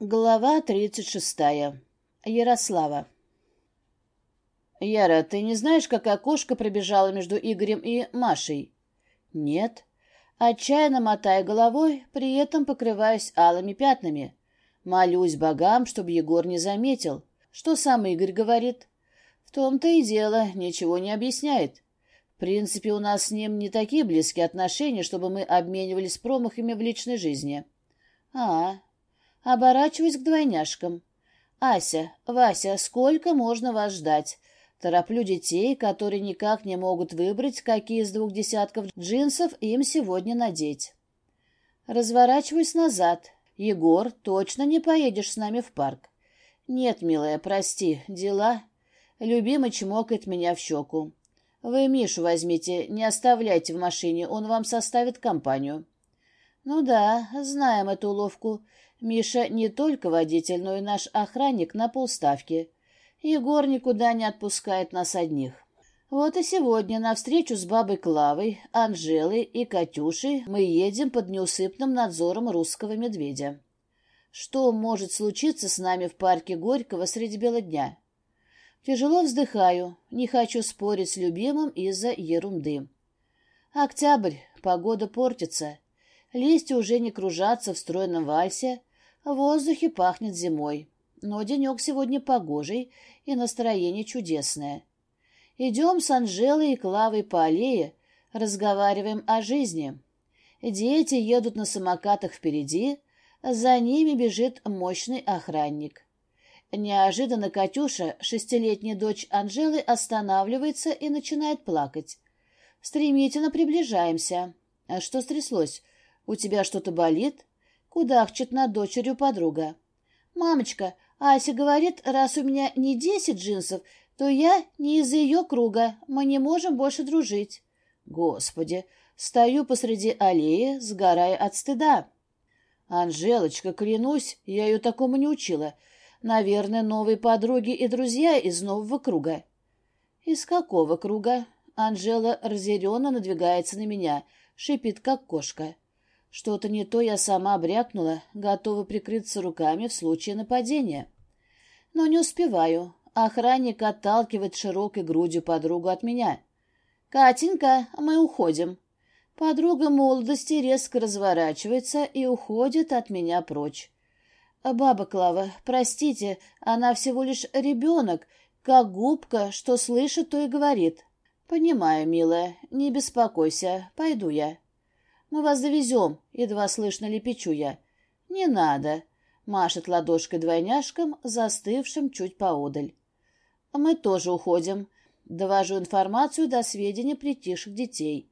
Глава тридцать шестая. Ярослава. «Яра, ты не знаешь, какая кошка пробежала между Игорем и Машей?» «Нет». Отчаянно мотая головой, при этом покрываюсь алыми пятнами. Молюсь богам, чтобы Егор не заметил. Что сам Игорь говорит? В том-то и дело, ничего не объясняет. В принципе, у нас с ним не такие близкие отношения, чтобы мы обменивались промахами в личной жизни. А, Оборачиваюсь к двойняшкам. «Ася, Вася, сколько можно вас ждать?» Тороплю детей, которые никак не могут выбрать, какие из двух десятков джинсов им сегодня надеть. Разворачиваюсь назад. «Егор, точно не поедешь с нами в парк?» «Нет, милая, прости, дела». Любимый чмокает меня в щеку. «Вы Мишу возьмите, не оставляйте в машине, он вам составит компанию». «Ну да, знаем эту уловку. Миша не только водитель, но и наш охранник на полставки. Егор никуда не отпускает нас одних. Вот и сегодня на встречу с бабой Клавой, Анжелой и Катюшей мы едем под неусыпным надзором русского медведя. Что может случиться с нами в парке Горького среди бела дня? Тяжело вздыхаю, не хочу спорить с любимым из-за ерунды. Октябрь, погода портится. Листья уже не кружатся в стройном вальсе, в воздухе пахнет зимой, но денек сегодня погожий и настроение чудесное. Идем с Анжелой и Клавой по аллее, разговариваем о жизни. Дети едут на самокатах впереди, за ними бежит мощный охранник. Неожиданно Катюша, шестилетняя дочь Анжелы, останавливается и начинает плакать. Стремительно приближаемся. А что стряслось? У тебя что-то болит? Кудахчет над дочерью подруга. «Мамочка, Ася говорит, раз у меня не десять джинсов, то я не из-за ее круга, мы не можем больше дружить». Господи, стою посреди аллеи, сгорая от стыда. Анжелочка, клянусь, я ее такому не учила. Наверное, новые подруги и друзья из нового круга. Из какого круга? Анжела разъяренно надвигается на меня, шипит, как кошка. Что-то не то я сама брякнула, готова прикрыться руками в случае нападения. Но не успеваю. Охранник отталкивает широкой грудью подругу от меня. «Катенька, мы уходим». Подруга молодости резко разворачивается и уходит от меня прочь. «Баба Клава, простите, она всего лишь ребенок, как губка, что слышит, то и говорит». «Понимаю, милая, не беспокойся, пойду я». Мы вас завезем, едва слышно лепечу я. Не надо, машет ладошкой двойняшкам, застывшим чуть поодаль. Мы тоже уходим. Довожу информацию до сведения притихших детей.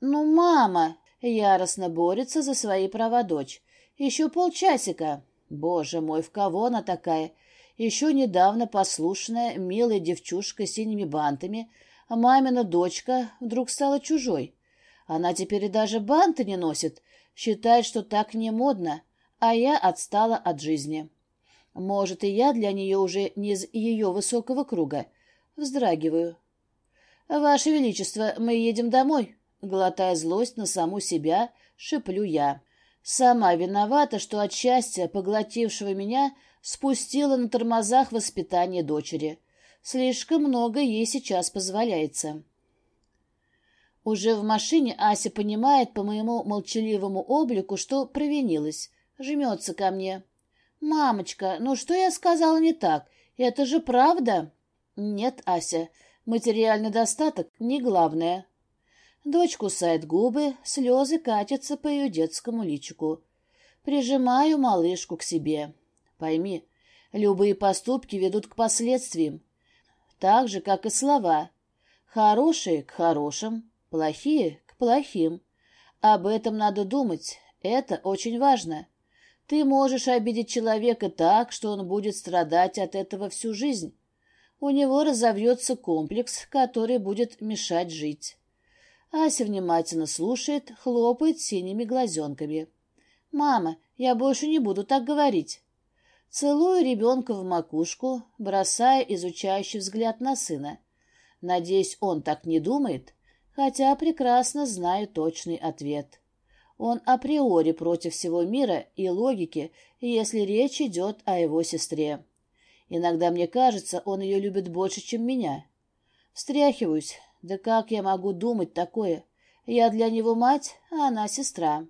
Ну, мама, яростно борется за свои права дочь. Еще полчасика. Боже мой, в кого она такая? Еще недавно послушная, милая девчушка с синими бантами, мамина дочка вдруг стала чужой. Она теперь и даже банты не носит, считает, что так не модно, а я отстала от жизни. Может, и я для нее уже не из ее высокого круга. Вздрагиваю. «Ваше Величество, мы едем домой», — глотая злость на саму себя, шеплю я. Сама виновата, что от счастья, поглотившего меня, спустила на тормозах воспитание дочери. Слишком много ей сейчас позволяется. Уже в машине Ася понимает по моему молчаливому облику, что провинилась. Жмется ко мне. «Мамочка, ну что я сказала не так? Это же правда?» «Нет, Ася, материальный достаток не главное». Дочь кусает губы, слезы катятся по ее детскому личику. Прижимаю малышку к себе. Пойми, любые поступки ведут к последствиям. Так же, как и слова. Хорошие к хорошим, Плохие к плохим. Об этом надо думать. Это очень важно. Ты можешь обидеть человека так, что он будет страдать от этого всю жизнь. У него разовьется комплекс, который будет мешать жить. Ася внимательно слушает, хлопает синими глазенками. «Мама, я больше не буду так говорить». Целую ребенка в макушку, бросая изучающий взгляд на сына. Надеюсь, он так не думает? Хотя прекрасно знаю точный ответ. Он априори против всего мира и логики, если речь идет о его сестре. Иногда мне кажется, он ее любит больше, чем меня. Встряхиваюсь. Да как я могу думать такое? Я для него мать, а она сестра.